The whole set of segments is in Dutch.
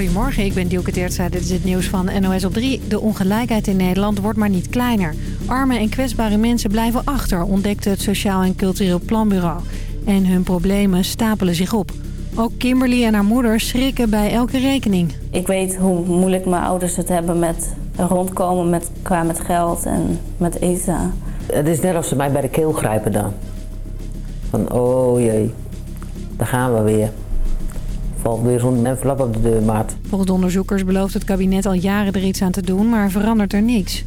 Goedemorgen, ik ben Dielke Teertstra. Dit is het nieuws van NOS op 3. De ongelijkheid in Nederland wordt maar niet kleiner. Arme en kwetsbare mensen blijven achter, ontdekte het Sociaal en Cultureel Planbureau. En hun problemen stapelen zich op. Ook Kimberly en haar moeder schrikken bij elke rekening. Ik weet hoe moeilijk mijn ouders het hebben met rondkomen met, qua met geld en met eten. Het is net of ze mij bij de keel grijpen dan. Van, oh jee, daar gaan we weer. Valt weer zo'n envelop op de deurmaat. Volgens onderzoekers belooft het kabinet al jaren er iets aan te doen, maar verandert er niks.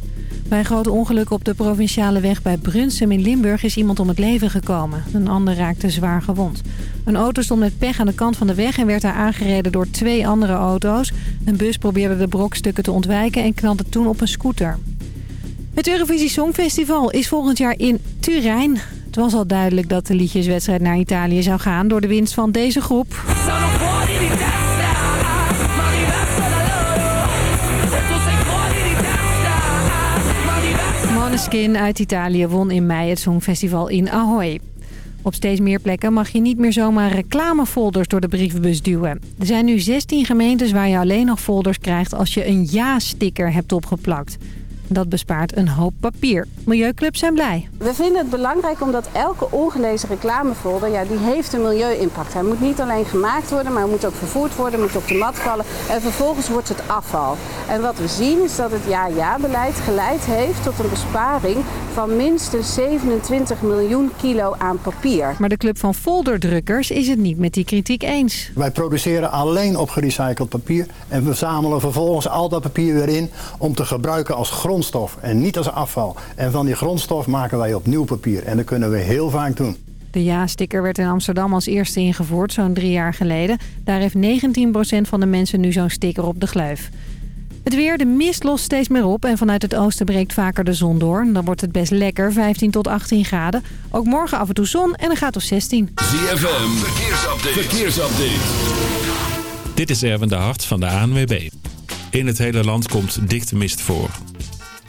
Bij een groot ongeluk op de provinciale weg bij Brunsum in Limburg is iemand om het leven gekomen. Een ander raakte zwaar gewond. Een auto stond met pech aan de kant van de weg en werd daar aangereden door twee andere auto's. Een bus probeerde de brokstukken te ontwijken en knalde toen op een scooter. Het Eurovisie Songfestival is volgend jaar in Turijn. Het was al duidelijk dat de liedjeswedstrijd naar Italië zou gaan door de winst van deze groep. Måneskin uit Italië won in mei het Songfestival in Ahoy. Op steeds meer plekken mag je niet meer zomaar reclamefolders door de brievenbus duwen. Er zijn nu 16 gemeentes waar je alleen nog folders krijgt als je een ja-sticker hebt opgeplakt. Dat bespaart een hoop papier. Milieuclubs zijn blij. We vinden het belangrijk omdat elke ongelezen reclamefolder, ja, die heeft een milieu-impact. Hij moet niet alleen gemaakt worden, maar hij moet ook vervoerd worden, moet op de mat vallen. En vervolgens wordt het afval. En wat we zien is dat het ja-ja-beleid geleid heeft tot een besparing van minstens 27 miljoen kilo aan papier. Maar de club van folderdrukkers is het niet met die kritiek eens. Wij produceren alleen op gerecycled papier en we zamelen vervolgens al dat papier weer in om te gebruiken als grondstof en niet als afval. En van die grondstof maken wij opnieuw papier en dat kunnen we heel vaak doen. De ja-sticker werd in Amsterdam als eerste ingevoerd, zo'n drie jaar geleden. Daar heeft 19% van de mensen nu zo'n sticker op de gleuf. Het weer, de mist lost steeds meer op en vanuit het oosten breekt vaker de zon door. Dan wordt het best lekker, 15 tot 18 graden. Ook morgen af en toe zon en een gaat of 16. ZFM, verkeersupdate. verkeersupdate. Dit is Erwin de Hart van de ANWB. In het hele land komt dichte mist voor.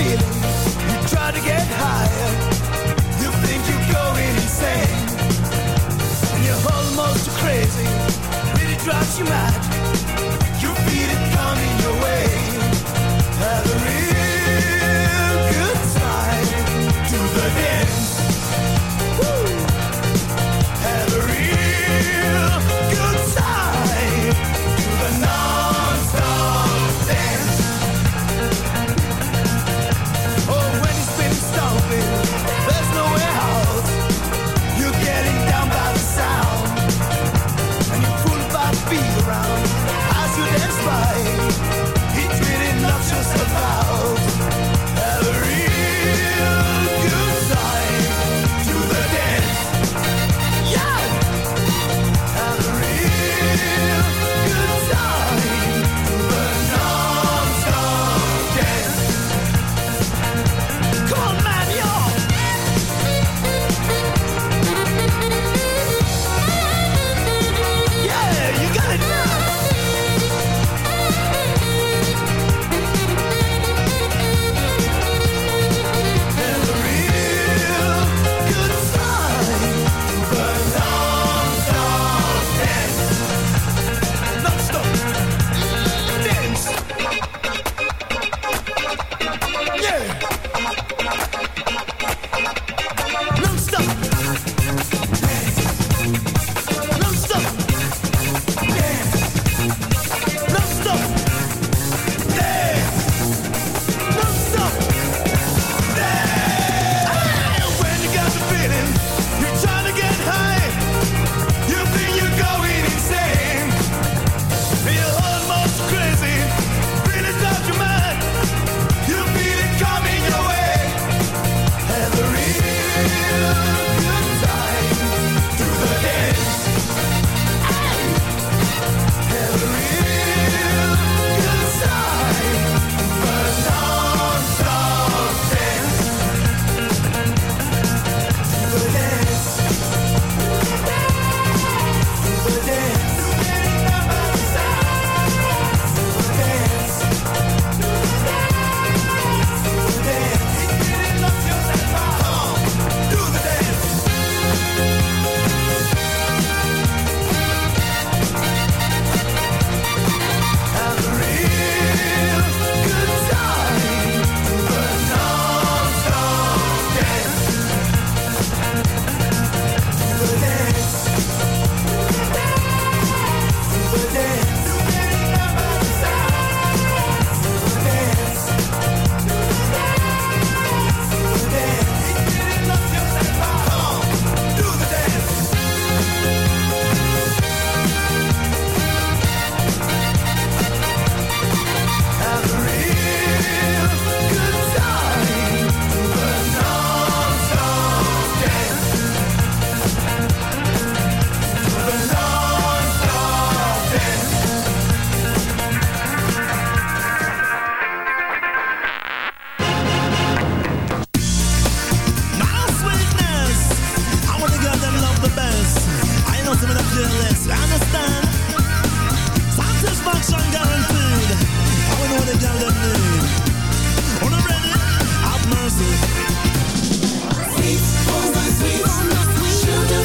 You try to get higher. You think you're going insane. And you're almost crazy, drives you mad.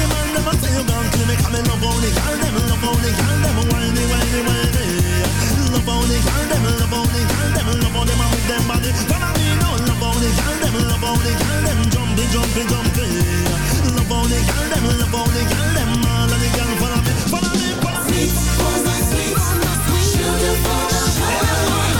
The man them a say you gone clear. Sweetness look on the girl them a dress. All the man them a say them impress. Niceness on with the girl them a wear. All the man them a say you gone clear. Me come in love on the girl them, love on the girl them, whiny whiny whiny. Love on the girl them, love on the girl them, love on them and them body. Follow me love on the girl love on the girl them. Love on the girl love on the girl them, all of the girl follow me, follow me, follow me. Oh.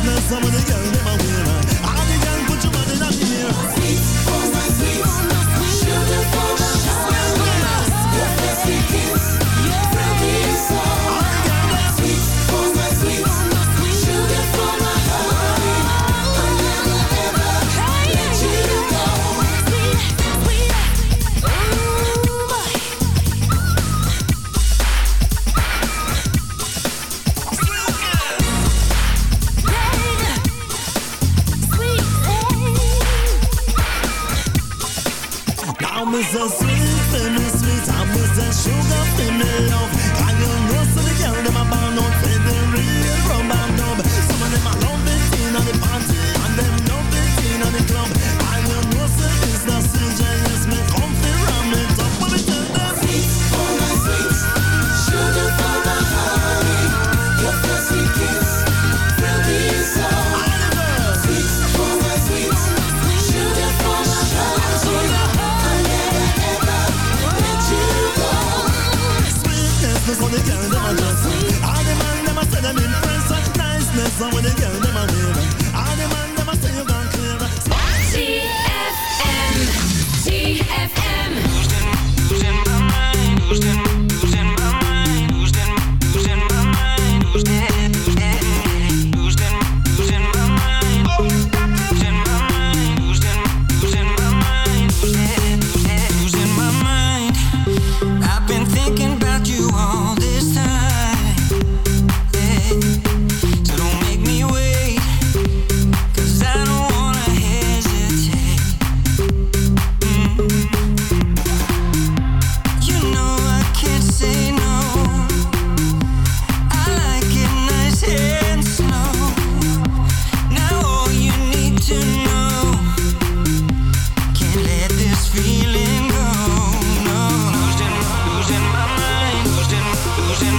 Niceness, how the girl them a wear. All the girl put your body oh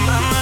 my mind.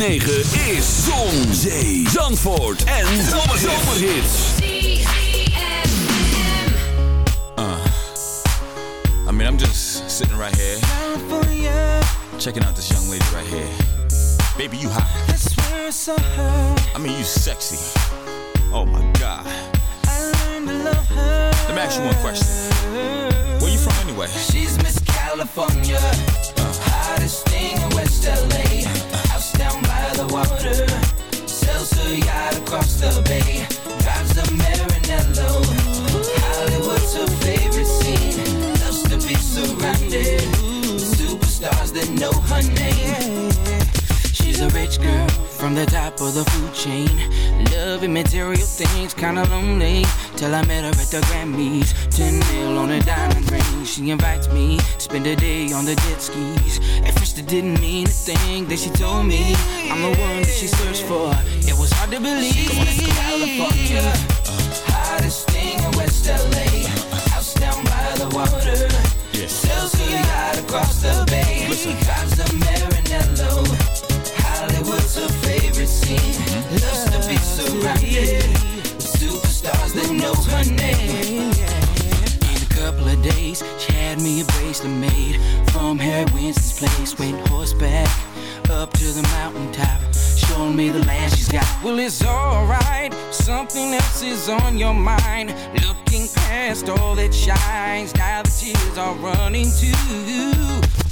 106.9 is Zon, Zee, Zandvoort en Zomerhits. I mean, I'm just sitting right here, checking out this young lady right here. Baby, you hot. I mean, you sexy. Oh my God. Let me ask you one question. Where you from anyway? She's Miss California, hottest thing in West LA. The water, yacht across the bay. Drives a Maranello. Hollywood's her favorite scene. Loves to be surrounded superstars that know her name. She's a rich girl from the top of the food chain. Loving material things, kinda lonely. Till I met her at the Grammys. 10 mil on a diamond ring. She invites me, spend a day on the jet skis. At first it didn't mean a thing. Then she told me I'm the one that she searched for. It was hard to believe. On, let's California. Uh, hottest thing in West LA. House down by the water. Sells her yacht across the bay. Drives scene. Loves to be surrounded superstars that know her name. In a couple of days, she had me a bracelet made from Harry Winston's place. Went horseback up to the mountaintop, showing me the land she's got. Well, it's alright, something else is on your mind. Looking past all that shines, now the tears are running too.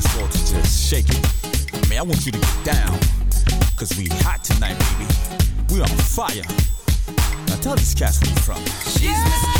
dance floor to just shake it. I mean, I want you to get down. Cause we hot tonight, baby. We on fire. Now tell these cats where you from. She's Miss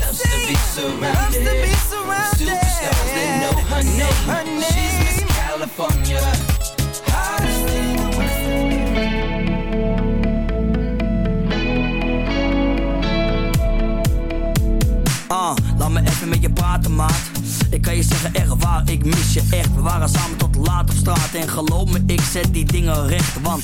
scene. Loves to be surrounded. Superstars that know her name. She's Miss California, hottest thing in West Ah, laat me even met je praten, maat. Ik kan je zeggen, echt waar, ik mis je echt. We waren samen tot laat op straat. En geloof me, ik zet die dingen recht. Want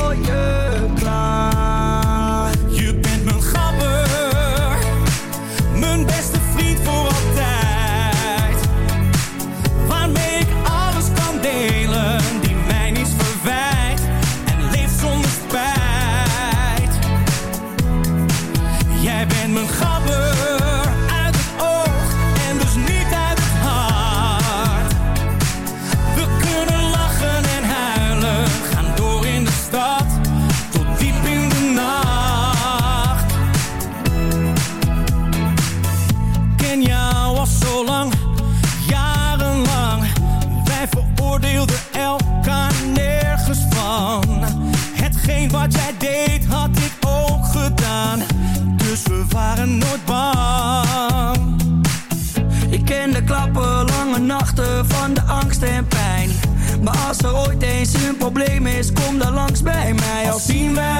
als er ooit eens een probleem is, kom dan langs bij mij. Al zien wij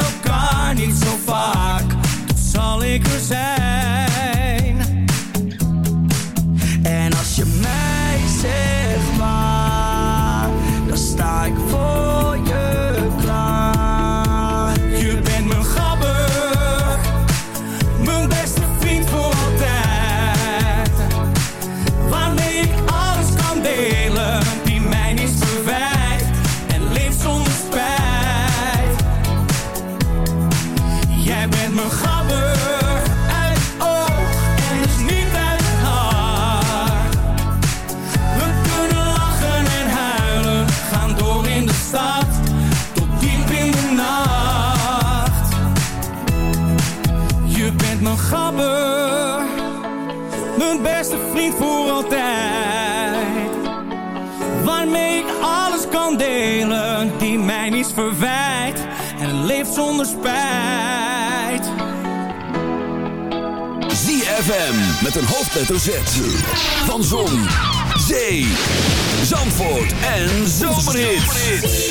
verwijt en leeft zonder spijt. ZFM met een hoofdletter Z. Van Zon, Zee, Zandvoort en Zomerhits.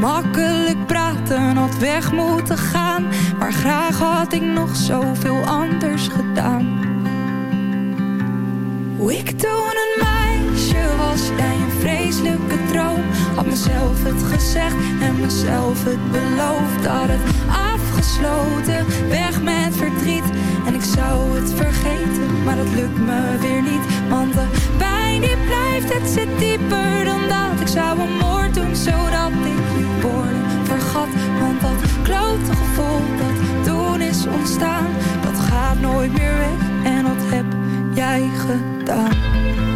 Makkelijk praten, had weg moeten gaan. Maar graag had ik nog zoveel anders gedaan. Hoe ik toen een meisje was, jij een vreselijke droom. Had mezelf het gezegd en mezelf het beloofd. Had het afgesloten, weg met verdriet. En ik zou het vergeten, maar dat lukt me weer niet. Want de pijn die blijft, het zit dieper dan dat. Ik zou een moord doen, zodat Want dat klote gevoel dat toen is ontstaan, dat gaat nooit meer weg. En dat heb jij gedaan.